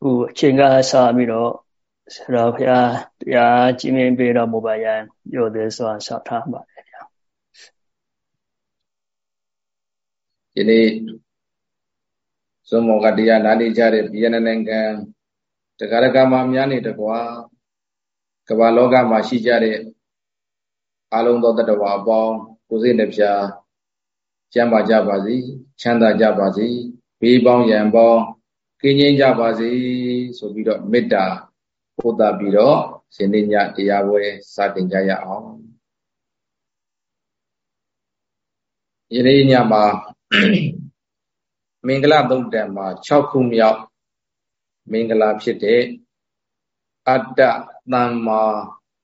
ခုအချိန်ကစပြီးတော့ဆရာဘုရားတရားကြီးမင်းပေးတော်မူပါရန်ပြောသေးစွာဆောက်ထားပါတယ်ဗျာဒီနေ့ဇုံမောကတရားနားနေကြတဲ့ဗီယက်နမ်နိုင်ငံတရားရကမှာများနေတကွာကမ္ဘာလောကမှာရှိကြတဲ့အလုံးသောတတဝါအပေါင်းကိုယ်စိတ်နှပြကျမ်းပါကြပါစေချမ်းသာကြပါစေဘေးပေါင်းရန်ပေါင်း ကင်းငြိမ်းကြပါစေဆိုပြီးတော့မေတ္တာပို့သပြီးတော့ရှင်နေ့ညတရားပွဲစတင်ကြရအောင်ယနေ့ညမှာမင်္ဂလာသုံးတန်မှာ6ခုမြောက်မင်္ဂလာဖြစ်တဲ့အတ္တသမ္မာ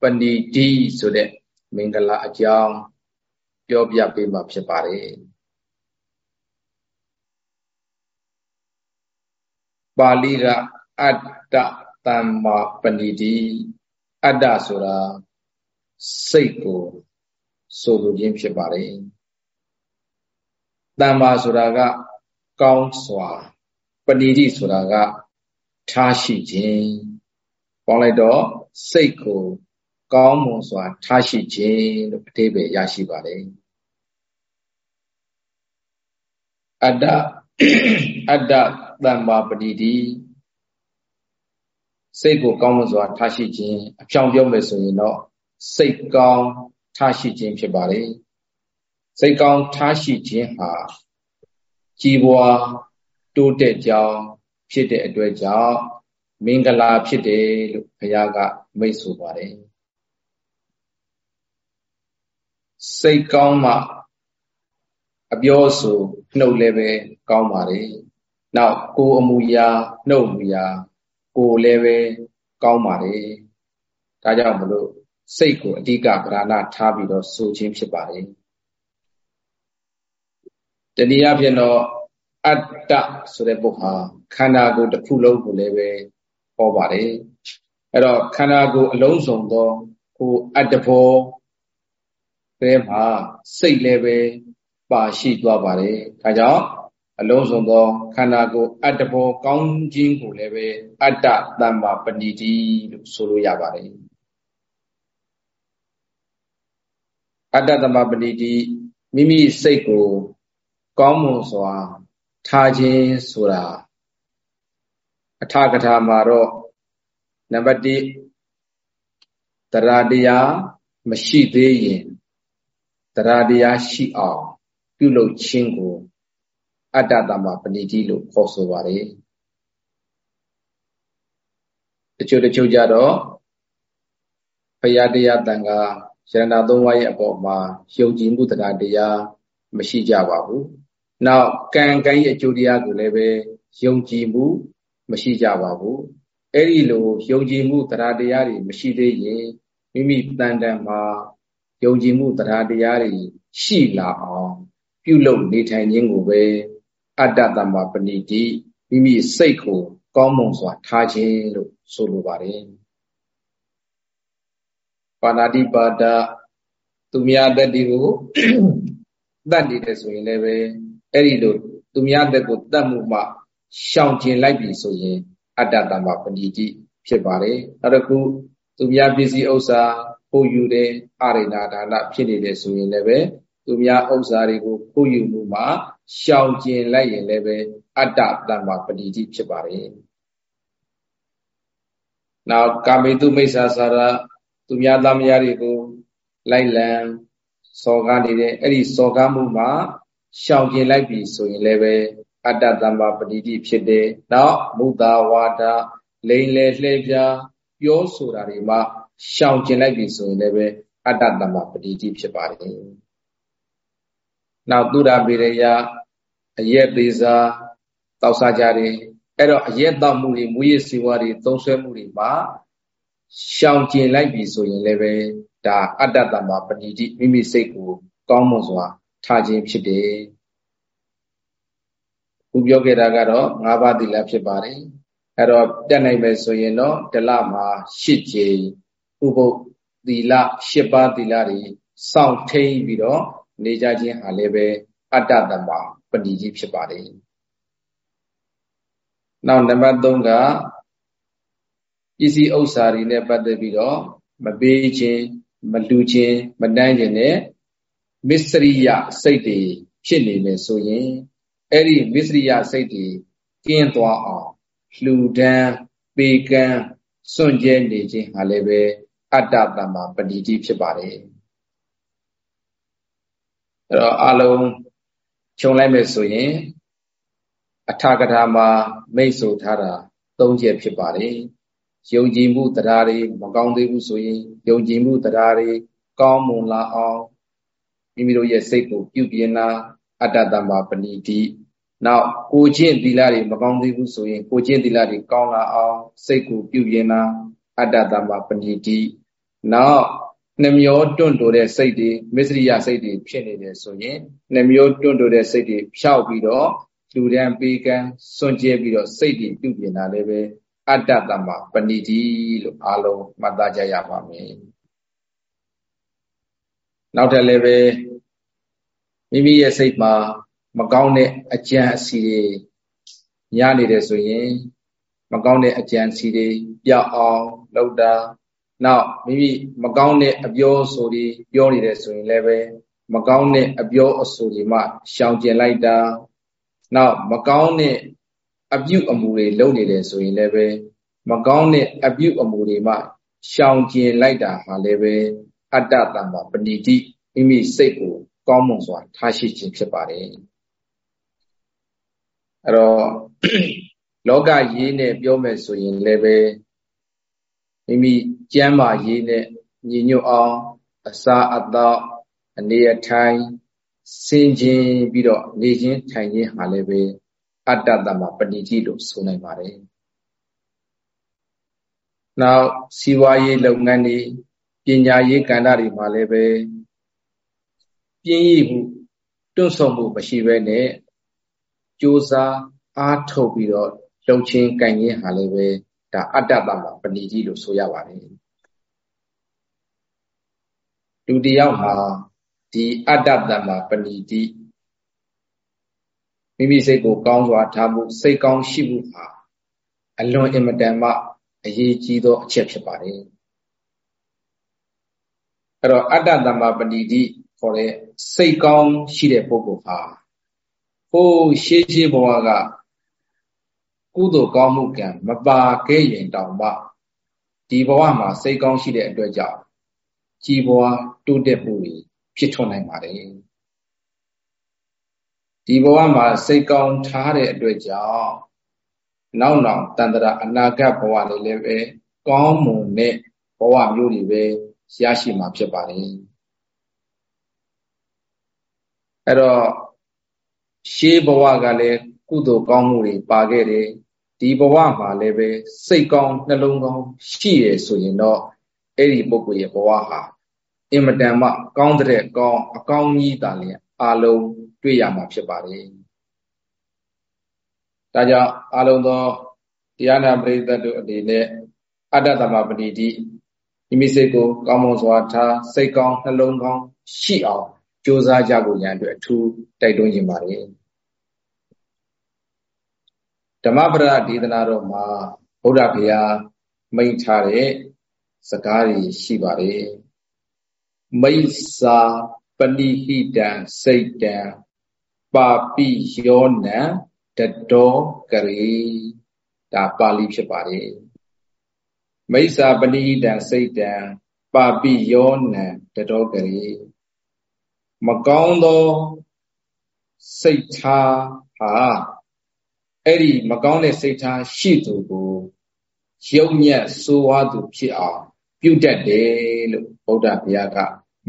ပဏိတိဆိုတဲ့မင်္ဂလာအကြောင်းပြောပြပေးမှာဖြစ်ပါတယ် ပါဠိကအတ္တသမ္မာပဏိတိအတ္တဆိုတာစိတ်ကိုဆိုလိုခြင်းဖြစ်ပါတယ်တမ္မာဆိုတာက ကောင်းစွာပဏိတိဆိုတာကထားရှိခြင်းပေါင်းလိုက်တော့စိတ်ကိုကောင်းမွန်စွာထားရှိခြင်းလို့အဓိပ္ပာယ်ရရှိပါတယ်အတ္တအတ္တ သမ္မာပဏိတိစိတ်ကိုကောင်းမွန်စွာထားရှိခြင်းအဖြောင်ပြောမယ်ဆိုရင်တော့စိတ်ကောင်းထားရှိခြင်းဖြစ်ပါတယ်စိတ်ကောင်းထားရှိခြင်းဟာကြီးပွားတိုးတက်ကြောင်းဖြစ်တဲ့အတွက်ကြောင့်မင်္ဂလာဖြစ်တယ်လို့ဘုရားကမိတ်ဆိုပါတယ်စိတ်ကောင်းမှအပြောဆိုနှုတ်လည်းပဲကောင်းပါတယ် နောက်ကိုယ်အမူအရာနှုတ်အမူအရာကိုယ်လည်းပဲကောင်းပါတယ်ဒါကြောင့်မလို့စိတ်ကိုအဓိကပဓာနာထားပြီးတော့ဆိုခြင်းဖြစ်ပါတယ်တနည်းအားဖြင့်တော့အတ္တဆိုတဲ့ပုဂ္ဂဟာခန္ဓာကိုယ်တစ်ခုလုံးကိုလည်းပဲဟောပါတယ်အဲ့တော့ခန္ဓာကိုယ်အလုံးစုံသောဟိုအတ္တဘောပဲမှာစိတ်လည်းပဲပါရှိသွားပါတယ်ဒါကြောင့် အလုံးစုံသောခန္ဓာကိုယ်အတ္တဘောကောင်းခြင်းကိုလည်းပဲအတ္တတမ္မာပဏိတိလို့ဆိုလို့ရပါတယ်အတ္တတမ္မာပဏိတိမိမိစိတ်ကို ကောင်းမွန်စွာ ထားခြင်းဆိုတာအထကထာမှာတော့နံပါတ်1တရားတရားမရှိသေးရင်တရားတရားရှိအောင် ပြုလုပ်ခြင်းကို အတ္တတမပဏိတိလို့ခေါ်ဆိုပါတယ်တချို့တချို့ကြတော့ဘုရားတရားတန်ခါရဏသုံးပါးရဲ့အပေါ်မှာယုံကြည်မှုတရားတရားမရှိကြပါဘူးနောက်ကံကံရဲ့အကျိုးတရားကိုလည်းပဲယုံကြည်မှုမရှိကြပါဘူးအဲ့ဒီလိုယုံကြည်မှုတရားတရားတွေမရှိသေးရင်မိမိတန်တန်မှာယုံကြည်မှုတရားတရားတွေရှိလာအောင်ပြုလုပ်နေထိုင်ခြင်းကိုပဲ အတ္တတမပဏိတိမိမိစိတ်ကို ကောင်းမွန်စွာ ထားခြင်းလို့ဆိုလိုပါတယ်ပါဏာတိပါဒသူများတတ္တိကိုတတ်နေတယ်ဆိုရင်လည်းပဲအဲ့ဒီလိုသူများသက်ကိုတတ်မှုမှရှောင်ကျင်လိုက်ပြီဆိုရင် အတ္တတမပဏိတိဖြစ်ပါတယ်နောက်တစ်ခုသူများပစ္စည်းဥစ္စာပို့ယူတဲ့အာရိဏဒါနဖြစ်နေတယ်ဆိုရင်လည်းပဲ သူများဥစ္စာတွေကိုပို့ယူမှုမှာရှောင်ကျင်လိုက်ရင်လည်းပဲအတ္တတမ္မာပဏိတိဖြစ်ပါတယ်။နောက်ကာမေတုမိစ္ဆာစာရသူများသားမယားတွေကိုလိုက်လံစော်ကားနေတဲ့အဲ့ဒီစော်ကားမှုမှာရှောင်ကျင်လိုက်ပြီဆိုရင်လည်းပဲအတ္တတမ္မာပဏိတိဖြစ်တယ်။နောက်မုသာဝါဒလိန်လေလှည့်ပြားပြောဆိုတာတွေမှာရှောင်ကျင်လိုက်ပြီဆိုရင်လည်းပဲအတ္တတမ္မာပဏိတိဖြစ်ပါတယ်။ နောက်သုဒ္ဓဗေရယအရက်သေးစားတောက်စားကြတယ်အဲ့တော့အရက်တောက်မှုတွေမူရည်စီဝါတွေသုံးဆွဲမှုတွေမှာရှောင်ကျင်လိုက်ပြီဆိုရင်လည်းပဲဒါအတ္တတမ္မာပဏိတိမိမိစိတ်ကိုကောင်းမွန်စွာထားခြင်းဖြစ်တယ်ခုပြောခဲ့တာကတော့၅ပါးသီလဖြစ်ပါတယ်အဲ့တော့တက်နိုင်မယ်ဆိုရင်တော့တလမှာ၈ကြိမ်ဥပုပ်သီလ၈ပါးသီလတွေစောင့်ထိန်ပြီးတော့ နေကြခြင်းဟာလည်းပဲအတ္တတမပဏိကြီးဖြစ်ပါတယ်နောက်နံပါတ်3ကစ္စည်းဥစ္စာတွေနဲ့ပတ်သက်ပြီးတော့မပေးခြင်းမလူခြင်းမတန်းခြင်းနဲ့မစ္စရိယစိတ်တွေဖြစ်နေမယ်ဆိုရင်အဲ့ဒီမစ္စရိယစိတ်တွေကင်းသွားအောင်လှူဒန်းပေးကမ်းစွန့်ကြဲနေခြင်းဟာလည်းပဲအတ္တတမ္မာပဏိတိဖြစ်ပါတယ် အဲ့တော့အလုံးခြုံလိုက်မယ်ဆိုရင်အထာကထာမှာမိတ်ဆိုထားတာ၃ချက်ဖြစ်ပါတယ်ယုံကြည်မှုတရားတွေမကောင်းသေးဘူးဆိုရင်ယုံကြည်မှုတရားတွေကောင်းမွန်လာအောင်မိမိတို့ရဲ့စိတ်ကိုပြုပြင်လာအတ္တတမ္မာပဏိတိနောက်ကိုချင်းသီလတွေမကောင်းသေးဘူးဆိုရင် ကိုချင်းသီလတွေကောင်းလာအောင်စိတ်ကိုပြုပြင်လာအတ္တတမ္မာပဏိတိနောက် နှမျောတွန့်တိုတဲ့စိတ်တွေမစ္စရိယစိတ်တွေဖြစ်နေတယ်ဆိုရင်နှမျောတွန့်တိုတဲ့စိတ်တွေဖြောက်ပြီးတော့လူဒန်းပေးကမ်းစွန့်ကြဲပြီးတော့စိတ်တွေပြုပြင်တာလည်းပဲအတ္တတမပဏိတိလို့အားလုံးမှတ်သားကြရပါမယ်နောက်ထပ်လည်းပဲမိမိရဲ့စိတ်မှာမကောင်းတဲ့အကြံအစီတွေညနေတယ်ဆိုရင် မကောင်းတဲ့အကြံစီတွေပြောက်အောင်လုပ်တာ နောက်မိမိမကောင်းတဲ့အပြောဆိုတွေပြောနေတယ်ဆိုရင်လည်းပဲမကောင်းတဲ့အပြောအဆိုတွေမှရှောင်ကျင်လိုက်တာနောက်မကောင်းတဲ့အပြုအမူတွေလုပ်နေတယ်ဆိုရင်လည်းပဲမကောင်းတဲ့အပြုအမူတွေမှရှောင်ကျင်လိုက်တာဟာလည်းပဲအတ္တတမ္မာပဏိတိမိမိစိတ်ကိုကောင်းမွန်စွာထားရှိခြင်းဖြစ်ပါတယ်အဲ့တော့လောကရေးနဲ့ပြောမယ်ဆိုရင်လည်းပဲ မိမိကျမ်းမာရေးနဲ့ညီညွတ်အောင်အစာအသောက်အနေအထိုင်စင်ကျင်ပြီးတော့နေခြင်းထိုင်ခြင်းဟာလည်းပဲအတ္တတမပဏိတိလို့ဆိုနိုင်ပါတယ်။နောက်စီးပွားရေးလုပ်ငန်းတွေပညာရေးကဏ္ဍတွေမှာလည်းပဲပြင်းရည်မှုတွန့်ဆုတ်မှုမရှိဘဲနဲ့ကြိုးစားအားထုတ်ပြီးတော့လှုပ်ခြင်းကံခြင်းဟာလည်းပဲ ဒါအတ္တတမပဏိတိလို့ဆိုရပါတယ်။လူတယောက်မှာဒီအတ္တတမပဏိတိမိမိစိတ်ကိုကောင်းစွာထားမှုစိတ်ကောင်းရှိမှုဟာအလွန်အင်မတန်မှအရေးကြီးသောအချက်ဖြစ်ပါတယ်အဲ့တော့အတ္တတမပဏိတိခေါ်တဲ့စိတ်ကောင်းရှိတဲ့ပုဂ္ဂိုလ်ဟာဟိုးရှေးရှေးဘဝက ကုသိုလ်ကောင်းမှုကံမပါခဲ့ရင်တောင်မှဒီဘဝမှာစိတ်ကောင်းရှိတဲ့အတွက်ကြောင့်ကြီးပွားတိုးတက်မှုတွေဖြစ်ထွန်းနိုင်ပါတယ်ဒီဘဝမှာစိတ်ကောင်းထားတဲ့အတွက်ကြောင့်နောက်နောက်တန်တရာအနာဂတ်ဘဝတွေလည်းပဲကောင်းမွန်တဲ့ဘဝမျိုးတွေပဲရရှိမှာဖြစ်ပါတယ်အဲ့တော့ရှေးဘဝကလည်း ကုသိုလ်ကောင်းမှုတွေပါခဲ့တယ်ဒီဘဝမှာလည်းပဲစိတ်ကောင်းနှလုံးကောင်းရှိရဆိုရင်တော့အဲ့ဒီပုဂ္ဂိုလ်ရဲ့ဘဝဟာအင်မတန်မှကောင်းတဲ့ကောင်းအကောင်းကြီးတာလျင်အလုံးတွေ့ရမှာဖြစ်ပါတယ်ဒါကြောင့်အလုံးသောတရားနာပရိသတ်တို့အနေနဲ့အတ္တသမပတိတိမိမိစိတ်ကိုကောင်းမွန်စွာထားစိတ်ကောင်းနှလုံးကောင်းရှိအောင်ကြိုးစားကြဖို့ရန်အတွက်အထူးတိုက်တွန်းခြင်းပါတယ် ဓမ္မပဒဒေသနာတော်မှာဗုဒ္ဓဘုရားမိန့်ထားတဲ့စကားတွေရှိပါတယ်မိစ္ဆာပဏိဟိတံစိတ်တံပါပိယောနံတတောကရေဒါပါဠိဖြစ်ပါတယ်မိစ္ဆာပဏိဟိတံစိတ်တံပါပိယောနံတတောကရေမကောင်းသောစိတ်ထားဟာ အဲ့ဒီမကောင်းတဲ့စိတ်ထားရှိသူကိုရုပ်ညက်ဆိုးဝါးသူဖြစ်အောင်ပြုတတ်တယ်လို့ဗုဒ္ဓဘုရားက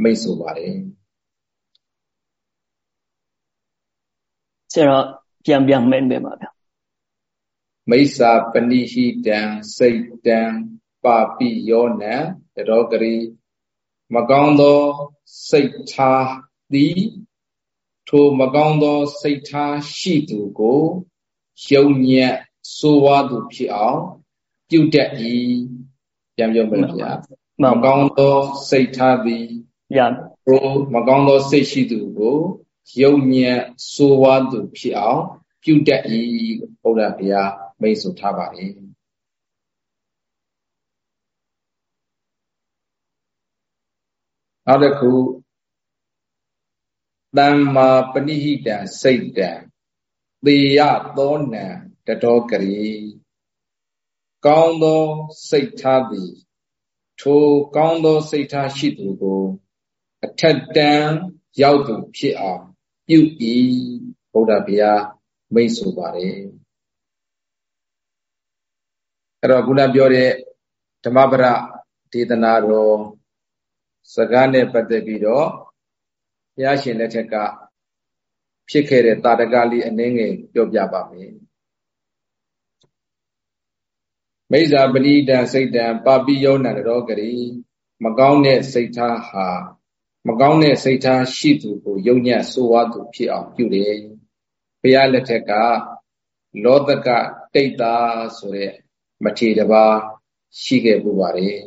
မိတ်ဆိုပါတယ်ဆရာပြန်ပြန်မင်းပဲပါဗျာမိစ္ဆာပဏိဟိတံစိတ်တံပါပိယောနံတရောဂရိမကောင်းသောစိတ်ထားသည်ထိုမကောင်းသောစိတ်ထားရှိသူကို ယုံညံ့ဆိုးဝါးသူဖြစ်အောင်ပြုတ်တတ်၏ပြန်ပြောမယ်ဗျာမကောင်းသောစိတ်ထားသည်ယံကိုမကောင်းသောစိတ်ရှိသူကိုယုံညံ့ဆိုးဝါးသူဖြစ်အောင်ပြုတ်တတ်၏ဘုရားဗျာမိတ်ဆိုထားပါ၏နောက်တစ်ခုတမ္မာပဏိဟိတံစိတ်တံ သေယသောနံတတော်ကလေးကောင်းသောစိတ်ထားသည်ထိုကောင်းသောစိတ်ထားရှိသူကို အထက်တန်းရောက်သူဖြစ်အောင်ပြု၏ဘုရားဗျာမိတ်ဆိုပါတယ်အဲ့တော့ခုနပြောတဲ့ဓမ္မပရဒေသနာတော်စကားနဲ့ပတ်သက်ပြီးတော့ဘုရားရှင်လက်ထက်က ဖြစ်ခဲ့တဲ့တာတကလေးအနည်းငယ်ပြောပြပါမယ်မိစ္ဆာပဏိတံစိတ်တံပါပိယောနံရောဂရီမကောင်းတဲ့စိတ်ထားဟာမကောင်းတဲ့စိတ်ထားရှိသူကိုယုံညံ့ဆိုးဝါးသူဖြစ်အောင်ပြုတယ်ဘုရားလက်ထက်ကလောတကတိတ်တာဆိုတဲ့မထေတပါရှိခဲ့ပူပါတယ်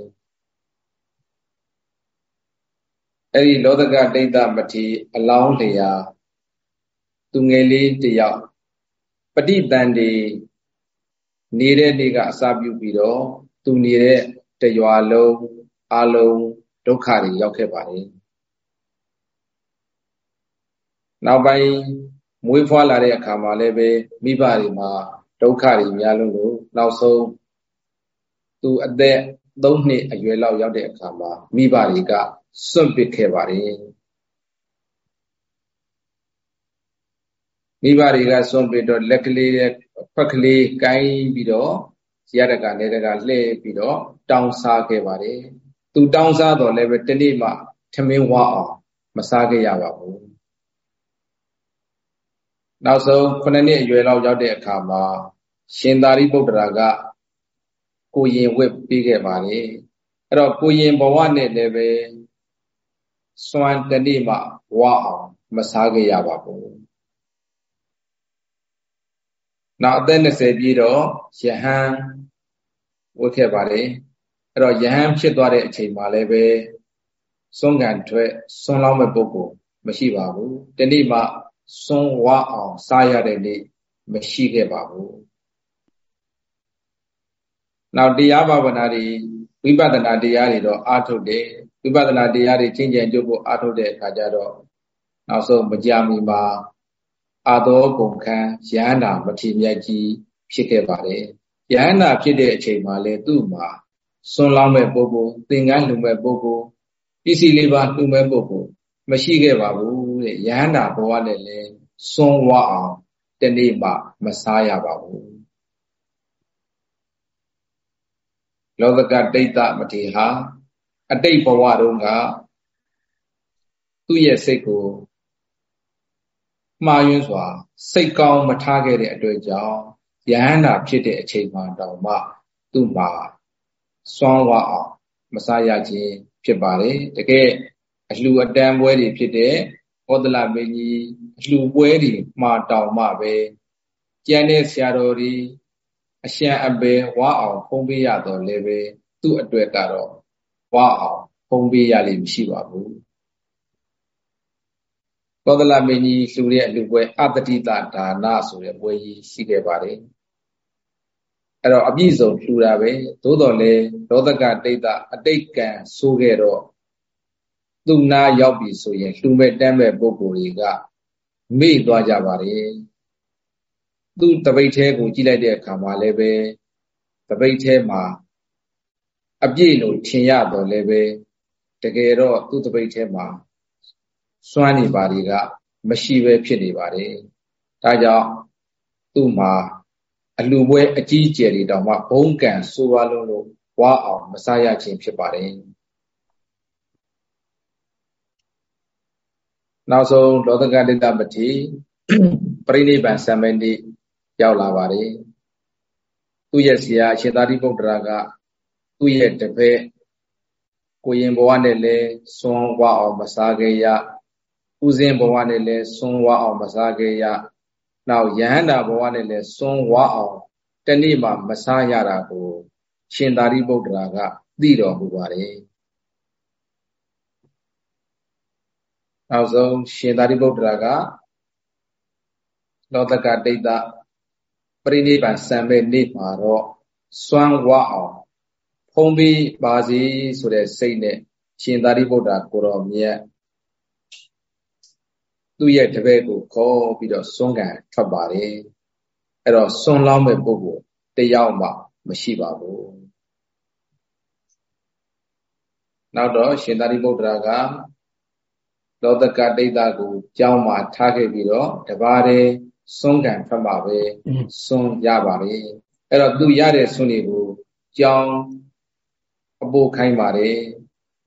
အဲ့ဒီလောတကတိတ်တာမထေအလောင်းလျာ သူငယ်လေးတယောက်ပဋိတန်ဒီနေတဲ့နေ့ကအစာပြုပြီးတော့သူနေတဲ့တရွာလုံးအလုံးဒုက္ခတွေရောက်ခဲ့ပါတယ်နောက်ပိုင်းမွေးဖွားလာတဲ့အခါမှာလည်းပဲမိဘတွေမှာဒုက္ခတွေများလို့လို့နောက်ဆုံးသူအသက်3နှစ်အရွယ်လောက်ရောက်တဲ့အခါမှာမိဘတွေကစွန့်ပစ်ခဲ့ပါတယ် မိဘတွေကစွန့်ပစ်တော့လက်ကလေးရဲ့ဖက်ကလေးကိုင်းပြီးတော့ရတကနေတကလှည့်ပြီးတော့တောင်းစားခဲ့ပါတယ်သူတောင်းစားတော့လည်းပဲတနေ့မှထမင်းဝအောင်မစားခဲ့ရပါဘူးနောက်ဆုံး9နှစ်အရွယ်လောက်ရောက်တဲ့အခါမှာရှင်သာရိပုတ္တရာကကိုရင်ဝတ်ပေးခဲ့ပါတယ်အဲ့တော့ကိုရင်ဘဝနဲ့လည်းပဲစွမ်းတနေ့မှဝအောင်မစားခဲ့ရပါဘူး နောက်အသက်20ပြည့်တော့ယဟန်ဝတ်ခဲ့ပါတယ်အဲ့တော့ယဟန်ဖြစ်သွားတဲ့အချိန်မှာလည်းပဲစွန့်ကန်ထွက်စွန့်လောင်းမဲ့ပုဂ္ဂိုလ်မရှိပါဘူးတနေ့မှစွန့်ဝအောင်စားရတဲ့နေ့မရှိခဲ့ပါဘူးနောက်တရားဘာဝနာတွေဝိပဿနာတရားတွေတော့အားထုတ်တယ်ဝိပဿနာတရားတွေချင်းချင်ကြုတ်ဖို့အားထုတ်တဲ့အခါကျတော့နောက်ဆုံးမကြမီမှာ အာသောပုံခံယန္တာမထေမြတ်ကြီးဖြစ်ခဲ့ပါတယ်ယန္တာဖြစ်တဲ့အချိန်မှာလေသူ့မှာစွန့်လောင်းမဲ့ပုဂ္ဂိုလ်သင်္ကန်းလူမဲ့ပုဂ္ဂိုလ်ပစ္စည်းလေးပါလူမဲ့ပုဂ္ဂိုလ်မရှိခဲ့ပါဘူးတဲ့ယန္တာဘဝနဲ့လည်းစွန့်ဝအောင်တနေ့မှမစားရပါဘူးလောကတိတ်တမထေဟာအတိတ်ဘဝတုန်းကသူ့ရဲ့စိတ်ကို မှားယွင်းစွာ စိတ်ကောင်းမထားခဲ့တဲ့အတွက်ကြောင့်ယဟန္တာဖြစ်တဲ့အချိန်မှတောင်မှသူ့မှာစွမ်းဝအောင်မစားရခြင်းဖြစ်ပါတယ်တကယ်အလှအတန်းပွဲတွေဖြစ်တဲ့ဩဒလမင်းကြီးအလှပွဲတွေမှာတောင်မှပဲကျန်တဲ့ဆရာတော်တွေအရှံအပယ်ဝါအောင်ဖုံးပေးရတော့လည်းပဲသူ့အတွက်ကတော့ဝါအောင်ဖုံးပေးရလိမ့်မရှိပါဘူး သောဒလမင်းကြီးလှူတဲ့အလှပွဲအတတိတဒါနဆိုတဲ့ပွဲကြီးရှိခဲ့ပါတယ်အဲ့တော့အပြည့်စုံလှူတာပဲသို့တော်လည်းလောဒကတိတ်တအတိတ်ကံဆိုးခဲ့တော့သူနာရောက်ပြီဆိုရင်လှူမဲ့တမ်းမဲ့ပုဂ္ဂိုလ်တွေကမေ့သွားကြပါတယ်သူတပိတ်သေးကိုကြည့်လိုက်တဲ့အခါမှာလည်းပဲတပိတ်သေးမှာအပြည့်လို့ထင်ရတော့လည်းပဲတကယ်တော့သူတပိတ်သေးမှာ စွမ်းနေပါတွေကမရှိပဲဖြစ်နေပါတယ်ဒါကြောင့်သူ့မှာအလူပွဲအကြီးအကျယ်တွေတောင်မှဘုံကံဆိုးပါလုံးလို့ဝါအောင်မစားရခြင်းဖြစ်ပါတယ်နောက်ဆုံးလောကကတိတပတိပရိနိဗ္ဗာန်ဆံမဏိရောက်လာပါတယ်သူ့ရဲ့ဆရာအရှင်သာရိပုတ္တရာကသူ့ရဲ့တပည့်ကိုရင်ဘဝနဲ့လည်းစွန်ဝအောင်မစားခဲ့ရ ဥစဉ်ဘဝနဲ့လည်းစွန်ဝအောင်မစားခဲ့ရနောက်ယဟန္တာဘဝနဲ့လည်းစွန်ဝအောင်တနေ့မှမစားရတာကို ရှင်သာရိပုတ္တရာကသိတော်မူပါတယ်နောက်ဆုံးရှင်သာရိပုတ္တရာကလောတကဒိဋ္ဌပရိနိဗ္ဗာန်စံမဲ့နေ့မှာတော့စွမ်းဝအောင်ဖုံးပြီးပါစီဆိုတဲ့စိတ်နဲ့ရှင်သာရိပုတ္တရာကိုတော်မြတ် သူ့ရဲ့တပည့်ကိုခေါ်ပြီးတော့စွန့်ကန်ထွက်ပါတယ်အဲ့တော့စွန့်လောင်းမဲ့ပုဂ္ဂိုလ်တယောက်မှမရှိပါဘူးနောက်တော့ရှင်သာရိပုတ္တရာကလောတကဒိဋ္ဌကိုကြောင်းမှာထားခဲ့ပြီးတော့တပါးတည်းစွန့်ကန်ထွက်မှာပဲစွန့်ရပါလေအဲ့တော့သူရတဲ့စွန့်တွေကိုကြောင်းအပိုးခိုင်းပါတယ်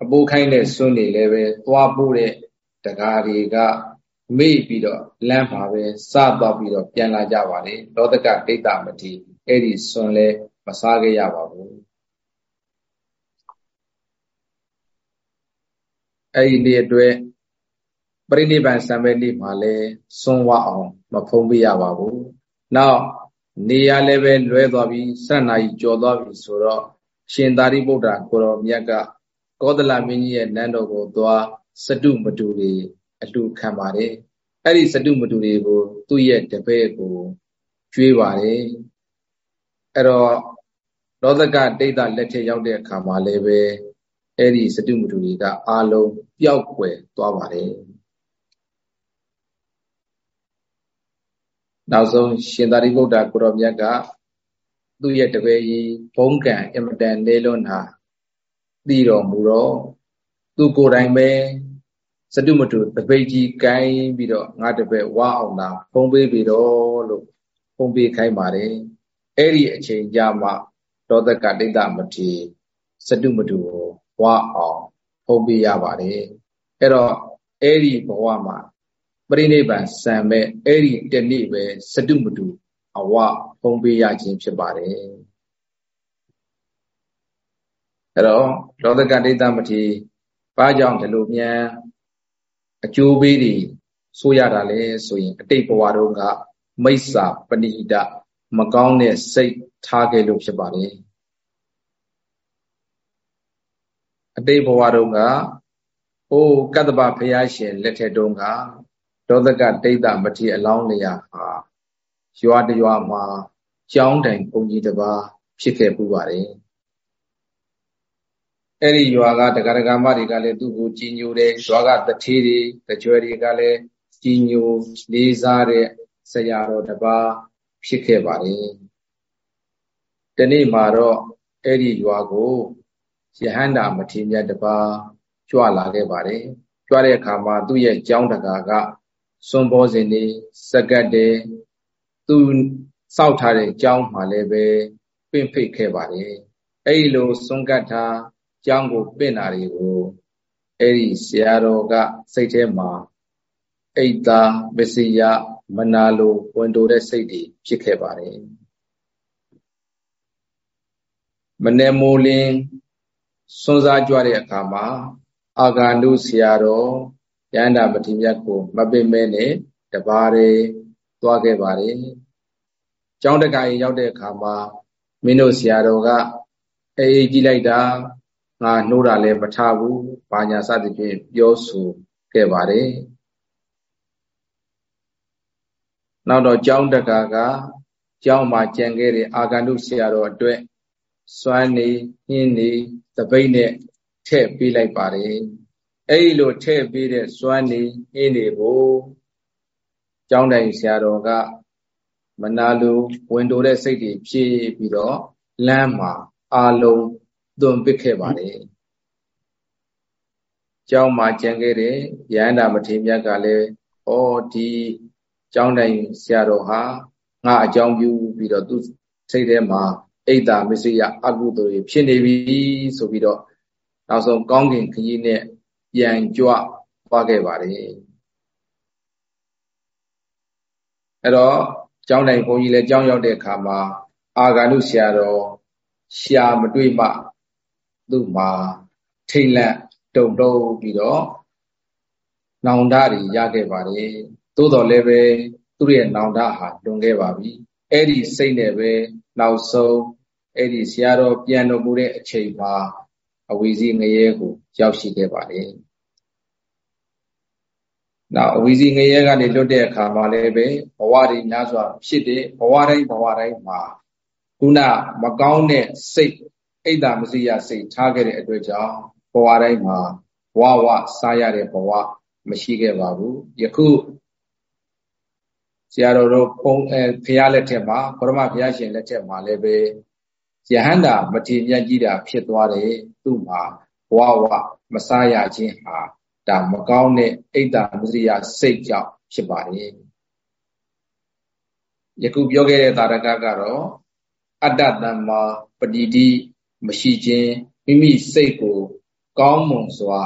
အပိုးခိုင်းတဲ့စွန့်တွေလည်းပဲသွားပို့တဲ့တကားတွေက မေ့ပြီးတော့လမ်းမှာပဲစသွားပြီးတော့ပြန်လာကြပါလေလောတကဒိဋ္ဌမတိအဲ့ဒီစွန့်လဲမစားခဲ့ရပါဘူးအဲ့ဒီနေ့အတွက်ပရိနိဗ္ဗာန်စံမဲ့နေ့မှာလဲစွန့်ဝအောင်မဖုံးပေးရပါဘူးနောက်နေရလည်းပဲလွဲသွားပြီစရဏာကြီးကြော်သွားပြီဆိုတော့ရှင်သာရိပုတ္တရာကိုရောမြတ်ကကောသလမင်းကြီးရဲ့နန်းတော်ကိုသွားစတုမတူတွေ အလှခံပါတယ်အဲ့ဒီစတုမတူတွေကိုသူ့ရဲ့တပည့်ကိုကျွေးပါတယ်အဲ့တော့လောသကဒိဋ္ဌလက်ထက်ရောက်တဲ့အခါမှာလည်းပဲအဲ့ဒီစတုမတူတွေကအာလုံးပျောက်ကွယ်သွားပါတယ်နောက်ဆုံးရှင်သာရိပုတ္တရာကိုရောမြတ်ကသူ့ရဲ့တပည့်ကြီးဘုံကံအင်မတန်နေလွန်းတာသိတော်မူတော့သူကိုယ်တိုင်ပဲ စတုမတုတပိတ်ကြီးကိုင်းပြီးတော့ငါတပည့်ဝါအောင်တာဖုံးပေးပြီးတော့လို့ဖုံးပေးခိုင်းပါတယ်အဲ့ဒီအချိန်ကြမှာဒေါသကတိတ္တမထေစတုမတုကိုဝါအောင်ဖုံးပေးရပါတယ်အဲ့တော့အဲ့ဒီဘဝမှာပရိနိဗ္ဗာန်စံမဲ့အဲ့ဒီတနေ့ပဲစတုမတုအဝဖုံးပေးရခြင်းဖြစ်ပါတယ်အဲ့တော့လောကကဒိဋ္ဌမတိဘာကြောင့်ဒီလိုမြန် အကျိုးပေးတွေဆိုရတာလဲဆိုရင်အတိတ်ဘဝတုန်းကမိစ္ဆာပဏိဒမကောင်းတဲ့စိတ်ထားခဲ့လို့ဖြစ်ပါတယ်အတိတ်ဘဝတုန်းကအိုးကတ္တဗဘုရားရှင်လက်ထက်တုန်းကဒေါသကဒိဋ္ဌမတိအလောင်းနေရာဟာရွာတရွာမှာကျောင်းတိုင်ဘုံကြီးတစ်ပါးဖြစ်ခဲ့ပူပါတယ် အဲ့ဒီရွာကတက္ကရာမတွေကလည်းသူ့ကိုကြီးညိုတယ်ရွာကတထေးတွေတကြွယ်တွေကလည်းကြီးညိုလေးစားတဲ့ဆရာတော်တစ်ပါးဖြစ်ခဲ့ပါတယ်တနေ့မှာတော့အဲ့ဒီရွာကိုယဟန္တာမထေရမြတ်တစ်ပါးကြွလာခဲ့ပါတယ်ကြွတဲ့အခါမှာသူ့ရဲ့ကျောင်းတကာကစွန်ဘောစဉ်နေစကတ်တယ်သူစောက်ထားတဲ့ကျောင်းမှာလည်းပဲပင့်ဖိတ်ခဲ့ပါတယ်အဲ့ဒီလိုစွန်ကတ်ထား ကျောင်းကိုပင့်တာတွေကိုအဲ့ဒီဆရာတော်ကစိတ်ထဲမှာအိတ်သာမစီယမနာလိုဝင်တိုတဲ့စိတ်တွေဖြစ်ခဲ့ပါတယ်မနေမိုးလင်းစွန်းစားကြွတဲ့အခါမှာအာဂန္တုဆရာတော်ရဟန္တာပတိမြတ်ကိုမပင်မဲနဲ့တပါးတွေသွားခဲ့ပါတယ်။ကျောင်းတက္ကရာရောက်တဲ့အခါမှာမင်းတို့ဆရာတော်ကအေးအေးကြည့်လိုက်တာ ငါနှိုးတာလည်းမထဘူး။ဘာညာစသဖြင့်ပြောဆိုခဲ့ပါတယ်။နောက်တော့ကျောင်းတက္ကကကျောင်းမှာကြံခဲ့တဲ့အာဂန္တုဆရာတော်အတွက်စွမ်းနေဟင်းနေတပိတ်နဲ့ထည့်ပေးလိုက်ပါတယ်အဲ့ဒီလိုထည့်ပေးတဲ့စွမ်းနေဟင်းတွေကိုကျောင်းတိုင်ဆရာတော်ကမနာလိုဝင်တိုတဲ့စိတ်တွေဖြည့်ပြီးတော့လမ်းမှာအာလုံး သွန်ပစ်ခဲ့ပါတယ်ကျောင်းမှာကျန်ခဲ့တဲ့ရဟန္တာမထေရမြတ်ကလည်းဩဒီကျောင်းတိုင်ဆရာတော်ဟာငါအကြောင်းပြုပြီးတော့သူစိတ်ထဲမှာအိတ်တာမစ္စယအကုသိုလ်တွေဖြစ်နေပြီဆိုပြီးတော့နောက်ဆုံးကောင်းကင်ခကြီးနဲ့ပြန်ကြွသွားခဲ့ပါတယ်အဲ့တော့ကျောင်းတိုင်ဘုန်းကြီးလည်းကျောင်းရောက်တဲ့အခါမှာအာဂန္ဓုဆရာတော်ရှာမတွေ့မှ သူ့မှာထိတ်လန့်တုန်တုံပြီးတော့နောင်တတွေရခဲ့ပါတယ်သို့တော်လည်းပဲသူ့ရဲ့နောင်တဟာလွန်ခဲ့ပါပြီအဲ့ဒီစိတ်နဲ့ပဲနောက်ဆုံးအဲ့ဒီဆရာတော်ပြန်တော်မူတဲ့အချိန်မှာအဝီစီငရဲကိုရောက်ရှိခဲ့ပါတယ်နောက်အဝီစီငရဲကနေလွတ်တဲ့အခါမှာလည်းပဲဘဝတွေများစွာဖြစ်တဲ့ဘဝတိုင်းဘဝတိုင်းမှာခုနမကောင်းတဲ့စိတ် အိတ်တာမစိရစိတ်ထားခဲ့တဲ့အတွက်ကြောင့်ဘဝတိုင်းမှာဝဝစားရတဲ့ဘဝမရှိခဲ့ပါဘူးယခုဆရာတော်တို့ဘုံအဲဖရာလက်ထက်မှာဘုရမဘုရားရှင်လက်ထက်မှာလည်းပဲယဟန္တာမထေမြတ်ကြီးတာဖြစ်သွားတယ်သူ့မှာဘဝဝမစားရခြင်းဟာဒါမကောင်းတဲ့အိတ်တာမစရိယစိတ်ကြောင့်ဖြစ်ပါတယ်ယခုပြောခဲ့တဲ့တာရကကတော့အတ္တတမ္မာပတိတိ မရှိခြင်းမိမိစိတ်ကို ကောင်းမွန်စွာ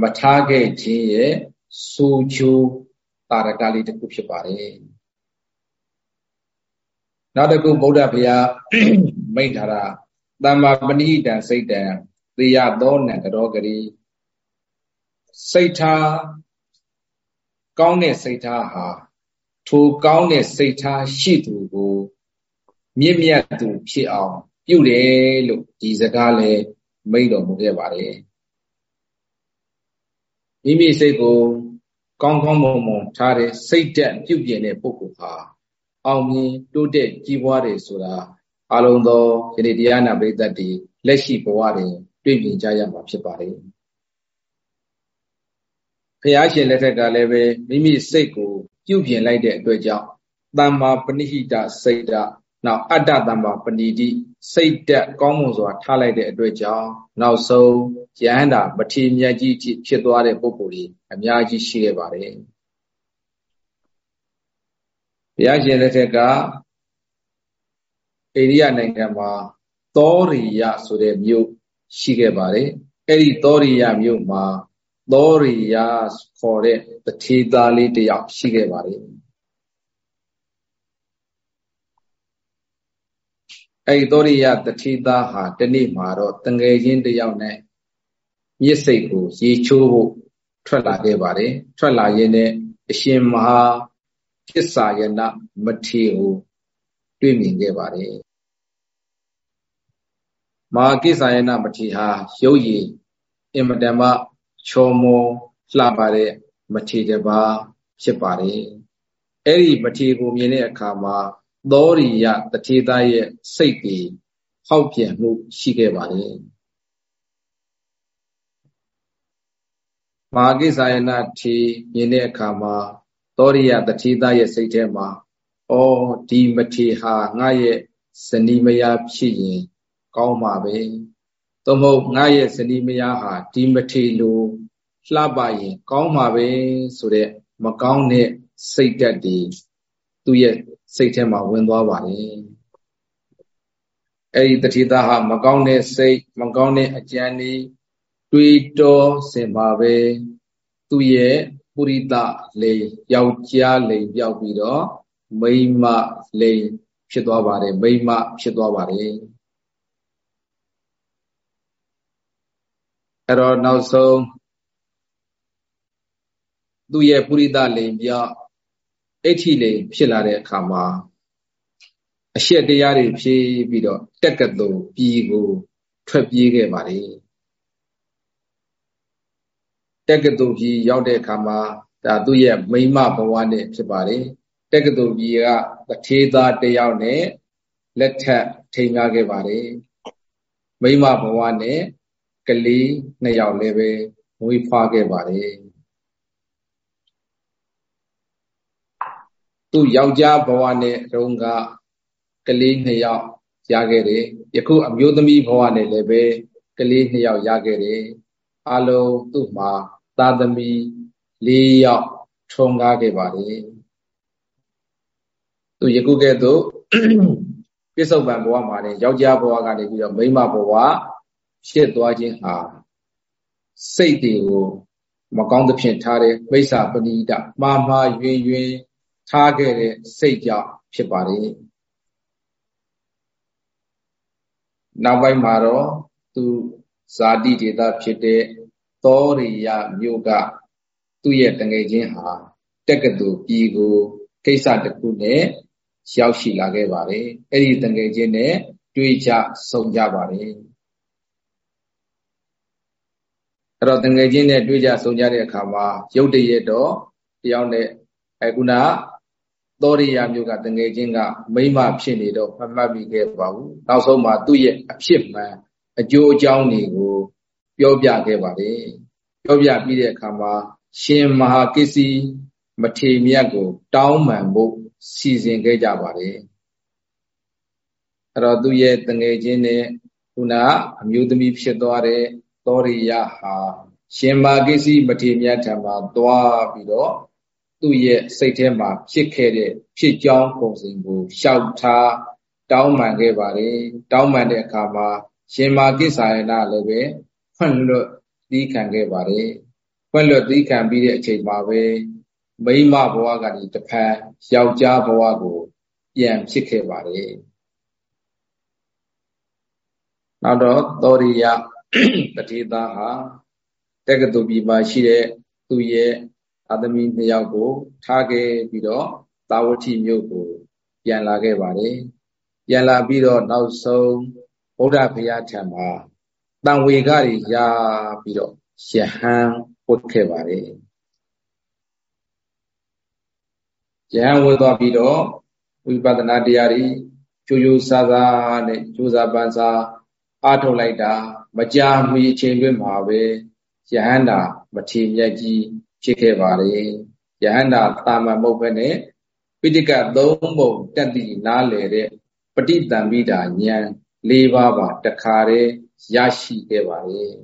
မထားခဲ့ခြင်းရဲ့ဆိုးချိုးတာရကလေးတစ်ခုဖြစ်ပါတယ်နောက်တစ်ခုဗုဒ္ဓဘုရားမိန့်ထားတာတမ္မာပဏိတံစိတ်တံသေယသောနံကတော်ကလေးစိတ်ထားကောင်းတဲ့စိတ်ထားဟာထိုကောင်းတဲ့စိတ်ထားရှိသူကို မြင့်မြတ်သူဖြစ်အောင် ပြုတယ်လို့ဒီစကားလည်းမိန့်တော်မူခဲ့ပါတယ်မိမိစိတ်ကိုကောင်းကောင်းမွန်မွန်ထားတဲ့စိတ်တက်ပြုပြင်တဲ့ပုဂ္ဂိုလ်ဟာအောင်မြင်တိုးတက်ကြီးပွားတယ်ဆိုတာအလုံးသောယနေ့တရားနာပရိသတ်တွေလက်ရှိဘဝတွင်တွေ့မြင်ကြရမှာဖြစ်ပါတယ်ဘုရားရှင်လက်ထက်ကလည်းပဲမိမိစိတ်ကိုပြုပြင်လိုက်တဲ့အတွက်ကြောင့်တမ္မာပဏိဟိတစိတ်ဓာတ် နောက်အတ္တတမ္မာပဏိတိစိတ်တက်ကောင်းမွန်စွာထားလိုက်တဲ့အတွက်ကြောင့်နောက်ဆုံးယဟန္တာမထေမြတ်ကြီးဖြစ်သွားတဲ့ပုဂ္ဂိုလ်ကြီးအများကြီးရှိခဲ့ပါတယ်ဘုရားရှင်လက်ထက်ကအိန္ဒိယနိုင်ငံမှာသောရိယဆိုတဲ့မြို့ရှိခဲ့ပါတယ်အဲ့ဒီသောရိယမြို့မှာသောရိယခေါ်တဲ့တထေသားလေးတယောက်ရှိခဲ့ပါတယ် အဲ့ဒီသောရိယတထေသားဟာတနေ့မှာတော့တငယ်ချင်းတယောက်နဲ့မြစ်စိတ်ကိုရေချိုးဖို့ထွက်လာခဲ့ပါတယ်ထွက်လာရင်းနဲ့အရှင်မဟာပစ္စာယနာမထေကိုတွေ့မြင်ခဲ့ပါတယ်မဟာကိစ္ဆာယနာမထေဟာရုပ်ရည်အင်မတန်မှချောမောလှပတဲ့မထေတပါးဖြစ်ပါတယ်အဲ့ဒီမထေကိုမြင်တဲ့အခါမှာ သောရိယတထေသားရဲ့စိတ်ကြီးဟောက်ပြန်မှုရှိခဲ့ပါတယ်မဟာကိစ္ဆာယနာထေမြင်တဲ့အခါမှာသောရိယတတိသားရဲ့စိတ်ထဲမှာဩဒီမထေဟာငါရဲ့ဇနီးမယားဖြစ်ရင် ကောင်းမှာပဲသို့မဟုတ်ငါရဲ့ဇနီးမယားဟာဒီမထေလိုလှပရင် ကောင်းမှာပဲဆိုတဲ့မကောင်းတဲ့စိတ်ဓာတ်တွေသူ့ရဲ့ စိတ်ထဲမှာဝင်သွားပါတယ်အဲ့ဒီတတိသားဟာမကောင်းတဲ့စိတ်မကောင်းတဲ့အကြံတွေတွေးတောစင်ပါပဲသူ့ရဲ့ပုရိသလိန်ယောက်ျားလိန်ပြောက်ပြီးတော့မိန်းမလိန်ဖြစ်သွားပါတယ်မိန်းမဖြစ်သွားပါတယ်အဲ့တော့နောက်ဆုံးသူ့ရဲ့ပုရိသလိန်ပြောက် အဋ္ဌိလိန်ဖြစ်လာတဲ့အခါမှာအရှက်တရားတွေဖြည့်ပြီးတော့တက်ကတုံပြည်ကိုထွက်ပြေးခဲ့ပါတယ်တက္ကသိုလ်ကြီးရောက်တဲ့အခါမှာဒါသူ့ရဲ့မိမဘဝနဲ့ဖြစ်ပါတယ်တက္ကသိုလ်ကြီးကတထေးသားတယောက်နဲ့လက်ထပ်ထိန်ထားခဲ့ပါတယ်မိမဘဝနဲ့ကလေးနှစ်ယောက်လည်းပဲမွေးဖွားခဲ့ပါတယ် သူယောက်ျားဘဝနဲ့တုန်းကကလေးနှစ်ယောက်ရခဲ့တယ်ယခုအမျိုးသမီးဘဝနဲ့လည်းပဲကလေးနှစ်ယောက်ရခဲ့တယ်အလုံးသူ့မှာသာသမီ၄ယောက်ထုံကားခဲ့ပါတယ်သူယခုကဲ့သို့ပြစ္ဆုတ်ပံဘဝမှာနေယောက်ျားဘဝကနေပြီးတော့မိန်းမဘဝဖြစ်သွားခြင်းဟာစိတ်တွေကိုမကောင်းသဖြင့်ထားတဲ့မိစ္ဆာပဏိတမှားမှားယွင်ယွင် ထားခဲ့တဲ့စိတ်ကြောင့်ဖြစ်ပါတယ်နောက်ပိုင်းမှာတော့သူဇာတိဒေသဖြစ်တဲ့သောရိယမြို့ကသူ့ရဲ့တငယ်ချင်းဟာတက္ကသိုလ်ပြည်ကိုကိစ္စတစ်ခုနဲ့ရောက်ရှိလာခဲ့ပါတယ်အဲ့ဒီတငယ်ချင်းနဲ့တွေ့ကြဆုံကြပါတယ်အဲ့တော့တငယ်ချင်းနဲ့တွေ့ကြဆုံကြတဲ့အခါမှာရုတ်တရက်တော့တယောက်နဲ့အခုန သောရိယာမျိုးကတငယ်ချင်းကမိမဖြစ်နေတော့မမှတ်မိခဲ့ပါဘူးနောက်ဆုံးမှာသူ့ရဲ့အဖြစ်မှန်အကျိုးအကြောင်းတွေကိုပြောပြခဲ့ပါတယ်ပြောပြပြီးတဲ့အခါမှာရှင်မဟာကိစ္စည်းမထေမြတ်ကို တောင်းပန်ဖို့စီစဉ်ခဲ့ကြပါတယ်အဲ့တော့သူရဲ့တငယ်ချင်းနဲ့ခုနအမျိုးသမီးဖြစ်သွားတဲ့သောရိယဟာရှင်မာကိစ္စည်းမထေမြတ်ထံမှာသွားပြီးတော့ သူ့ရဲ့စိတ်ထဲမှာဖြစ်ခဲ့တဲ့ဖြစ်ကြောင်းပုံစံကိုရှောက်ထားတောင်းပန်ခဲ့ပါတယ်တောင်းပန်တဲ့အခါမှာရှင်မာကိစ္ဆာယနာလည်းပဲဖွင့်လွတ်သီးခံခဲ့ပါတယ်ဖွင့်လွတ်သီးခံပြီးတဲ့အချိန်မှာပဲမိမဘဝကနေတဖန်ယောက်ျားဘဝကိုပြန်ဖြစ်ခဲ့ပါတယ်နောက်တော့သောရိယတတိသားဟာတက္ကသိုလ်ပြည်မှာရှိတဲ့သူရဲ့ အသမီနှစ်ယောက်ကို ထားခဲ့ပြီးတော့သာဝတိမြို့ကို ပြန်လာခဲ့ပါတယ်ပြန်လာပြီးတော့နောက်ဆုံးဗုဒ္ဓဘုရားထံမှာတန်ဝေကတွေရပြီးတော့ယဟန်ဝတ်ခဲ့ပါတယ်ယဟန်ဝတ်သွားပြီးတော့ဝိပဿနာတရားတွေကြိုးကြိုးစားစားနဲ့ကြိုးစားပန်းစားအားထုတ်လိုက်တာ မကြာမီအချိန်တွင်းမှာပဲယဟန္တာမထေမြတ်ကြီး ဖြစ်ခဲ့ပါတယ်ယဟန္တာတာမန်မဟုတ်ဘဲနဲ့ပိဋကသုံးပုံတက်တည်နားလေတဲ့ပဋိသင်္ပိတာဉာဏ်၄ပါးပါတခါတည်းရရှိခဲ့ပါတယ်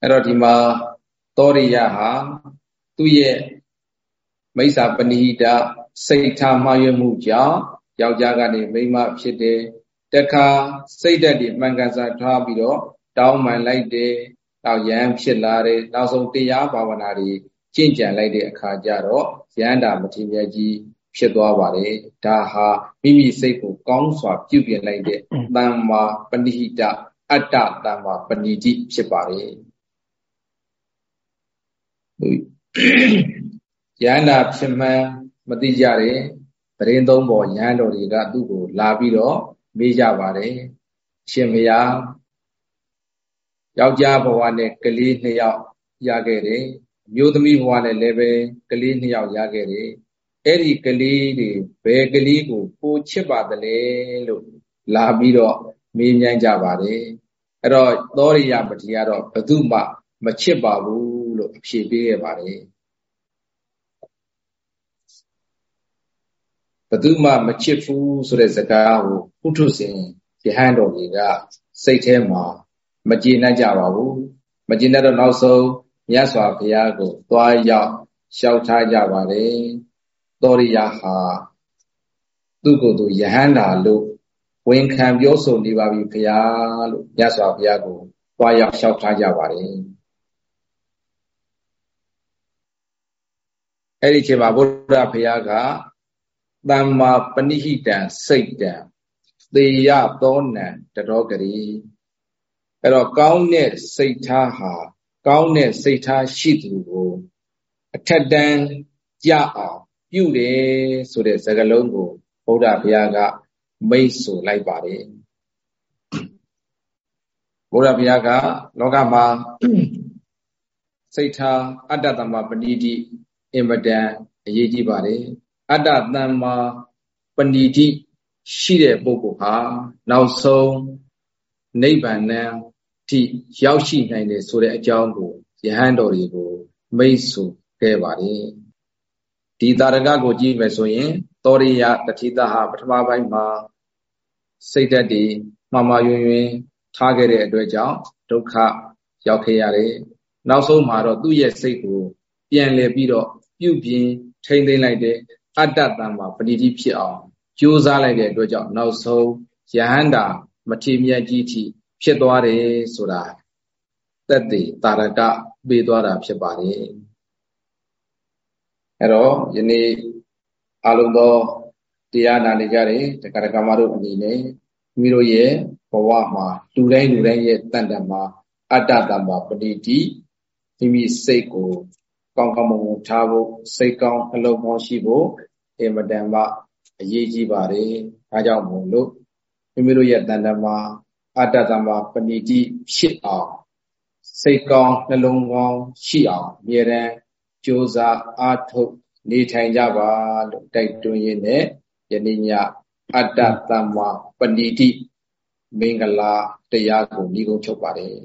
အဲ့တော့ဒီမှာသောရိယဟာသူ့ရဲ့မိစ္ဆာပဏိဟိတစိတ်ထားမှားယွင်းမှုကြောင့်ယောက်ျားကနေမိန်းမဖြစ်တယ်တခါစိတ်ဓာတ်တွေမှန်ကန်စွာထားပြီးတော့တောင်းပန်လိုက်တယ် နောက်ယဟန်ဖြစ်လာတယ်နောက်ဆုံးတရားဘာဝနာတွေကျင့်ကြံလိုက်တဲ့အခါကျတော့ယဟန္တာမထေရကြီးဖြစ်သွားပါတယ်ဒါဟာမိမိစိတ်ကိုကောင်းစွာပြုပြင်လိုက်တဲ့တမ္မာပဏိဟိတအတ္တတမ္မာပဏိတိဖြစ်ပါတယ်ယန္တာဖြစ်မှန်းမသိကြတဲ့တရင်သုံးပေါ်ယန္တော်တွေကသူ့ကိုလာပြီးတော့မေးကြပါတယ်ရှင်မယား ယောက်ျားဘဝနဲ့ကလေးနှစ်ယောက်ရခဲ့တယ်မျိုးသမီးဘဝနဲ့လည်းပဲကလေးနှစ်ယောက်ရခဲ့တယ်အဲ့ဒီကလေးတွေဘယ်ကလေးကိုပိုချစ်ပါသလဲလို့လာပြီးတော့မေးမြန်းကြပါတယ်အဲ့တော့သောရိယပတိကတော့ဘသူမှမချစ်ပါဘူးလို့အဖြေပေးခဲ့ပါတယ်ဘသူမှမချစ်ဘူးဆိုတဲ့စကားကိုပုထုဇဉ်ယဟန်တော်ကြီးကစိတ်ထဲမှာ မကျေနပ်ကြပါဘူးမကျေနပ်တော့နောက်ဆုံးမြတ်စွာဘုရားကိုသွားရောက်လျှောက်ထားကြပါတယ်သောရိယဟာသူ့ကိုယ်သူယဟန္တာလို့ဝန်ခံပြောဆိုနေပါပြီဘုရားလို့မြတ်စွာဘုရားကိုသွားရောက်လျှောက်ထားကြပါတယ်အဲ့ဒီချိန်မှာဘုရားဘုရားကသမ္မာပဏိဟိတံစိတ်တံသေယသောနံတတော်ကလေး အဲ့တော့ကောင်းတဲ့စိတ်ထားဟာကောင်းတဲ့စိတ်ထားရှိသူကိုအထက်တန်းကြအောင်ပြုတယ်ဆိုတဲ့စကားလုံးကိုဘုရားဘုရားကမိတ်ဆိုလိုက်ပါတယ်ဘုရားဘုရားကလောကမှာစိတ်ထားအတ္တသမပဏိတိအင်မတန်အရေးကြီးပါတယ်အတ္တတမ္မာပဏိတိရှိတဲ့ပုဂ္ဂိုလ်ဟာနောက်ဆုံးနိဗ္ဗာန် ထိရောက်ရှိနိုင်တယ်ဆိုတဲ့အကြောင်းကိုယဟန်တော်တွေကိုမိတ်ဆိုခဲ့ပါတယ်ဒီတာရကကိုကြည့်မယ်ဆိုရင်သောရိယတတိတဟာပထမပိုင်းမှာစိတ်ဓာတ်တွေမှားမှားယွင်းယွင်းထားခဲ့တဲ့အတွက်ကြောင့်ဒုက္ခရောက်ခဲ့ရတယ်နောက်ဆုံးမှာတော့သူ့ရဲ့စိတ်ကို ပြန်လည်ပြီးတော့ပြုပြင်ထိမ့်သိမ့်လိုက်တဲ့အတ္တတံမှာပဏိတိဖြစ်အောင်ကြိုးစားလိုက်တဲ့အတွက်ကြောင့်နောက်ဆုံးယဟန္တာမထေမြတ်ကြီးထိ ဖြစ်သွားတယ်ဆိုတာသက်သေတာရကပေးသွားတာဖြစ်ပါတယ်အဲ့တော့ယနေ့အလုံးသောတရားနာနေကြတဲ့တရားကမတို့အနေနဲ့မိတို့ရဲ့ဘဝမှာလူတိုင်းလူတိုင်းရဲ့တန်တမှာအတ္တတမ္မာပဏိတိမိမိစိတ်ကိုကောင်းကောင်းမွန်မွန်ထားဖို့စိတ်ကောင်းအလုံးကောင်းရှိဖို့အင်မတန်မှအရေးကြီးပါတယ်။ဒါကြောင့်မို့လို့မိမိတို့ရဲ့တန်တမှာ အတ္တသမပဏိတိဖြစ်အောင်စိတ်ကောင်းနှလုံးကောင်းရှိအောင်အမြဲတမ်းကြိုးစားအားထုတ်နေထိုင်ကြပါလို့တိုက်တွန်းရင်းနဲ့ယနေ့ညအတ္တသမပဏိတိမင်္ဂလာတရားကိုညီကုန်းချုပ်ပါတယ်